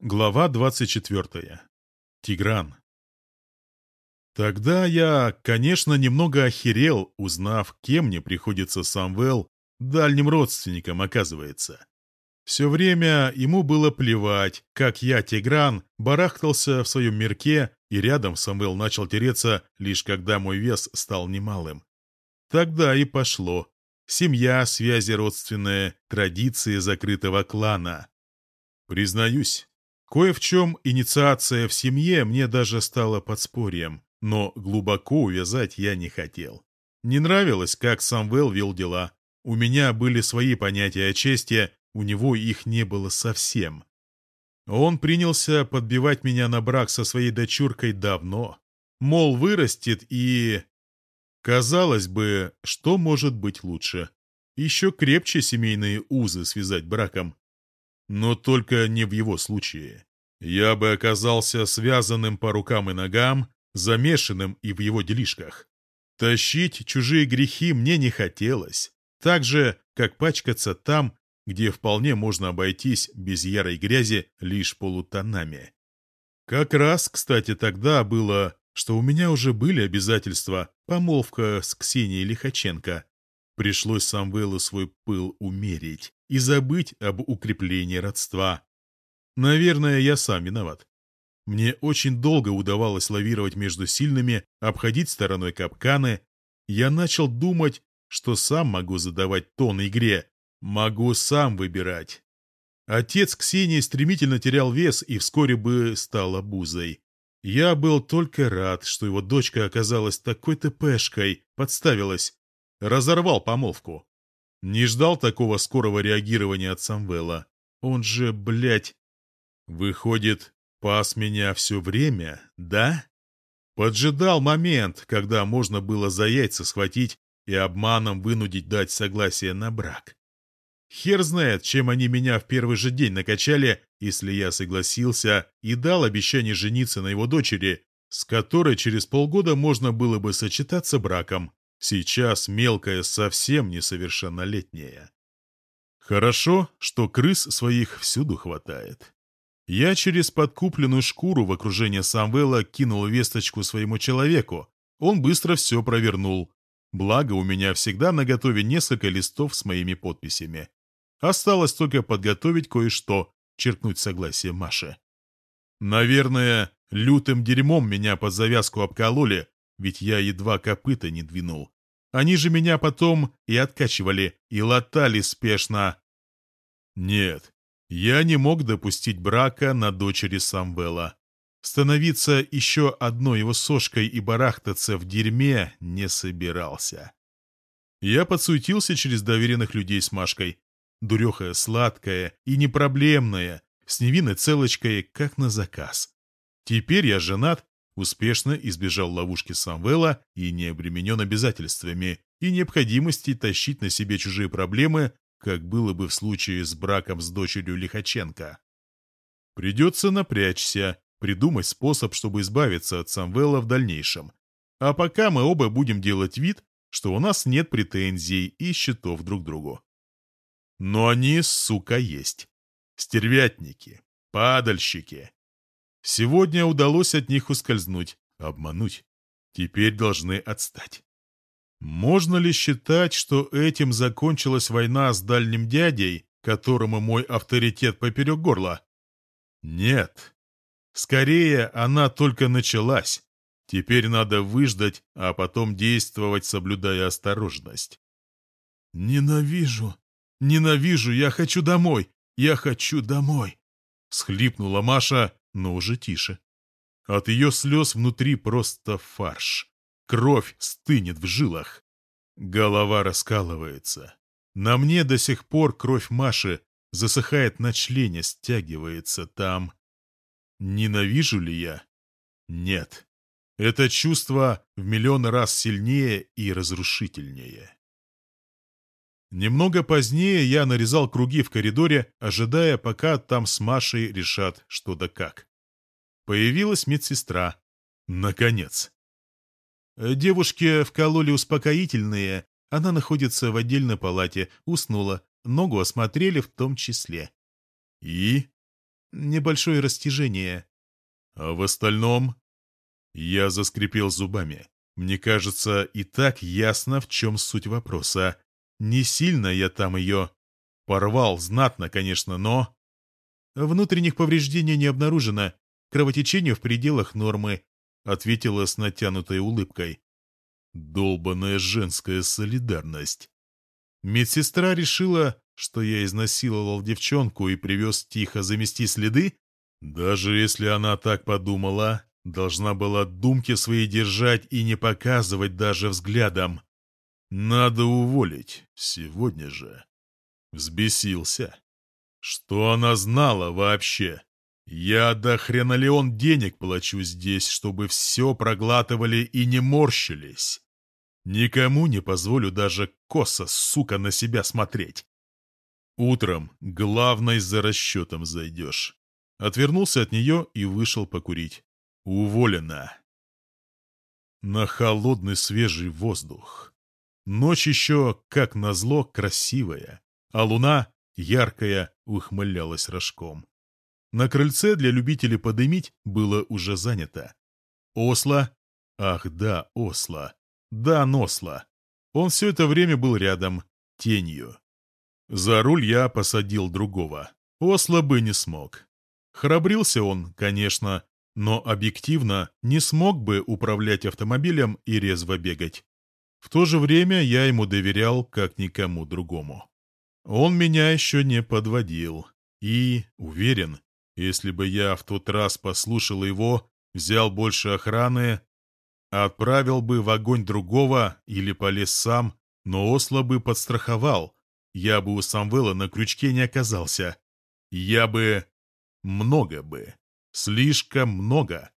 Глава 24. Тигран. Тогда я, конечно, немного охерел, узнав, кем мне приходится Самвел, дальним родственником, оказывается. Все время ему было плевать, как я, Тигран, барахтался в своем мирке, и рядом Самвел начал тереться, лишь когда мой вес стал немалым. Тогда и пошло. Семья, связи родственные, традиции закрытого клана. Признаюсь, Кое в чем инициация в семье мне даже стала подспорьем, но глубоко увязать я не хотел. Не нравилось, как Самвел вел дела. У меня были свои понятия о чести, у него их не было совсем. Он принялся подбивать меня на брак со своей дочуркой давно. Мол, вырастет и... Казалось бы, что может быть лучше? Еще крепче семейные узы связать браком. Но только не в его случае. Я бы оказался связанным по рукам и ногам, замешанным и в его делишках. Тащить чужие грехи мне не хотелось, так же, как пачкаться там, где вполне можно обойтись без ярой грязи лишь полутонами. Как раз, кстати, тогда было, что у меня уже были обязательства, помолвка с Ксенией Лихаченко. Пришлось Самвелу свой пыл умерить и забыть об укреплении родства. Наверное, я сам виноват. Мне очень долго удавалось лавировать между сильными, обходить стороной капканы. Я начал думать, что сам могу задавать тон игре, могу сам выбирать. Отец Ксении стремительно терял вес и вскоре бы стал обузой. Я был только рад, что его дочка оказалась такой-то пешкой, подставилась, разорвал помолвку. Не ждал такого скорого реагирования от Самвела. Он же, блядь... Выходит, пас меня все время, да? Поджидал момент, когда можно было за яйца схватить и обманом вынудить дать согласие на брак. Хер знает, чем они меня в первый же день накачали, если я согласился и дал обещание жениться на его дочери, с которой через полгода можно было бы сочетаться браком. Сейчас мелкая совсем несовершеннолетняя. Хорошо, что крыс своих всюду хватает. Я через подкупленную шкуру в окружение Самвела кинул весточку своему человеку. Он быстро все провернул. Благо, у меня всегда на готове несколько листов с моими подписями. Осталось только подготовить кое-что, черкнуть согласие Маши. Наверное, лютым дерьмом меня под завязку обкололи, ведь я едва копыта не двинул. Они же меня потом и откачивали, и латали спешно. Нет, я не мог допустить брака на дочери Самвела. Становиться еще одной его сошкой и барахтаться в дерьме не собирался. Я подсуетился через доверенных людей с Машкой. Дуреха сладкая и непроблемная, с невинной целочкой, как на заказ. Теперь я женат успешно избежал ловушки Самвела и не обременен обязательствами и необходимости тащить на себе чужие проблемы, как было бы в случае с браком с дочерью Лихаченко. Придется напрячься, придумать способ, чтобы избавиться от Самвела в дальнейшем. А пока мы оба будем делать вид, что у нас нет претензий и счетов друг другу. Но они, сука, есть. Стервятники, падальщики, Сегодня удалось от них ускользнуть, обмануть. Теперь должны отстать. Можно ли считать, что этим закончилась война с дальним дядей, которому мой авторитет поперек горла? Нет. Скорее, она только началась. Теперь надо выждать, а потом действовать, соблюдая осторожность. «Ненавижу! Ненавижу! Я хочу домой! Я хочу домой!» — схлипнула Маша, но уже тише. От ее слез внутри просто фарш. Кровь стынет в жилах. Голова раскалывается. На мне до сих пор кровь Маши засыхает на члене, стягивается там. Ненавижу ли я? Нет. Это чувство в миллион раз сильнее и разрушительнее. Немного позднее я нарезал круги в коридоре, ожидая, пока там с Машей решат что да как. Появилась медсестра. Наконец. Девушке вкололи успокоительные, она находится в отдельной палате, уснула, ногу осмотрели в том числе. И? небольшое растяжение. А в остальном... Я заскрипел зубами. Мне кажется, и так ясно, в чем суть вопроса. Не сильно я там ее... Порвал знатно, конечно, но... Внутренних повреждений не обнаружено. Кровотечение в пределах нормы, — ответила с натянутой улыбкой. Долбаная женская солидарность. Медсестра решила, что я изнасиловал девчонку и привез тихо замести следы? Даже если она так подумала, должна была думки свои держать и не показывать даже взглядом. Надо уволить сегодня же. Взбесился. Что она знала вообще? Я до хренолеон денег плачу здесь, чтобы все проглатывали и не морщились. Никому не позволю даже косо, сука, на себя смотреть. Утром главной за расчетом зайдешь. Отвернулся от нее и вышел покурить. Уволена. На холодный свежий воздух. Ночь еще, как назло, красивая, а луна, яркая, ухмылялась рожком. На крыльце для любителей подымить было уже занято. Осло? Ах да, Осло. Да, Носло. Он все это время был рядом, тенью. За руль я посадил другого. Осло бы не смог. Храбрился он, конечно, но объективно не смог бы управлять автомобилем и резво бегать. В то же время я ему доверял, как никому другому. Он меня еще не подводил. И, уверен, если бы я в тот раз послушал его, взял больше охраны, отправил бы в огонь другого или полез сам, но Осло бы подстраховал, я бы у Самвела на крючке не оказался. Я бы... Много бы. Слишком много.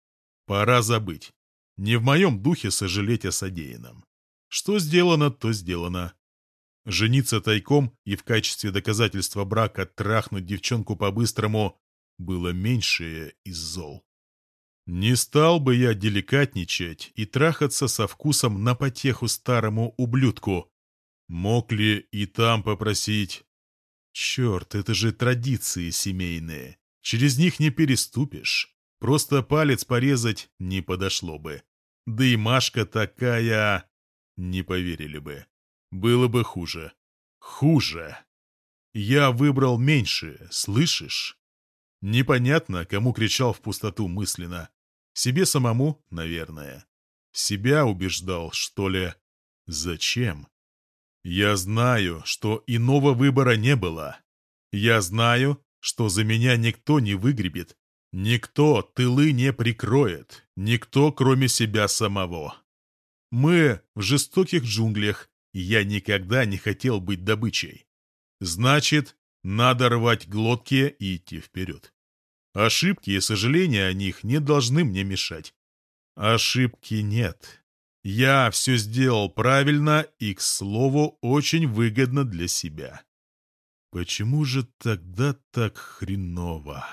Пора забыть. Не в моем духе сожалеть о содеянном. Что сделано, то сделано. Жениться тайком и в качестве доказательства брака трахнуть девчонку по-быстрому было меньшее из зол. Не стал бы я деликатничать и трахаться со вкусом на потеху старому ублюдку. Мог ли и там попросить? Черт, это же традиции семейные. Через них не переступишь. Просто палец порезать не подошло бы. Да и Машка такая... Не поверили бы. Было бы хуже. Хуже. Я выбрал меньше, слышишь? Непонятно, кому кричал в пустоту мысленно. Себе самому, наверное. Себя убеждал, что ли. Зачем? Я знаю, что иного выбора не было. Я знаю, что за меня никто не выгребет, никто тылы не прикроет, никто, кроме себя самого. Мы в жестоких джунглях, и я никогда не хотел быть добычей. Значит, надо рвать глотки и идти вперед. Ошибки и сожаления о них не должны мне мешать. Ошибки нет. Я все сделал правильно и, к слову, очень выгодно для себя. Почему же тогда так хреново?